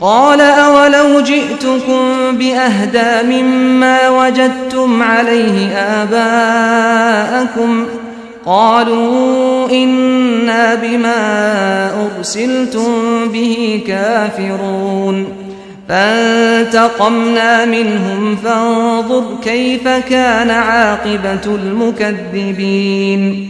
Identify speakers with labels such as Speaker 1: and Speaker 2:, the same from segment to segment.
Speaker 1: قال أولو جئتكم بأهدا مما وجدتم عليه آباءكم قالوا إنا بما أرسلتم به كافرون فانتقمنا منهم فانظر كيف كان عاقبة المكذبين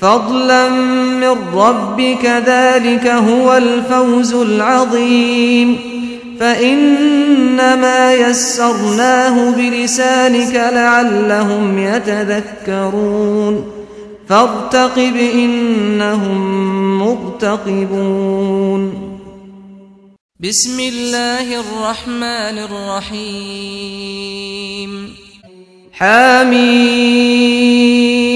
Speaker 1: فضلا من ربك ذلك هو الفوز العظيم. فإنما يسرناه بلسانك لعلهم يتذكرون. فارتقب إنهم مرتقبون. بسم الله الرحمن الرحيم. حميم.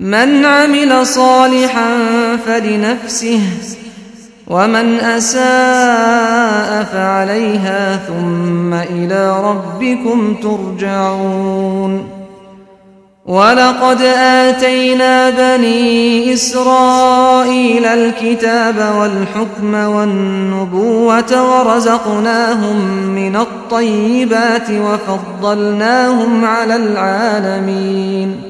Speaker 1: من عمل صالحا فلنفسه ومن أساء فعليها ثم إلى ربكم ترجعون. ولقد آتينا بني إسرائيل الكتاب والحكم والنبوة ورزقناهم من الطيبات وفضلناهم على العالمين.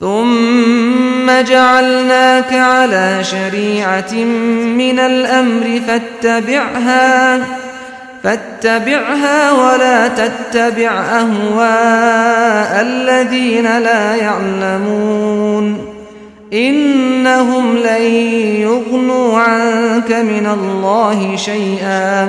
Speaker 1: ثم جعلناك على شريعة من الأمر فاتبعها فاتبعها ولا تتبع أهواء الذين لا يعلمون. إنهم لن يغنوا عنك من الله شيئا.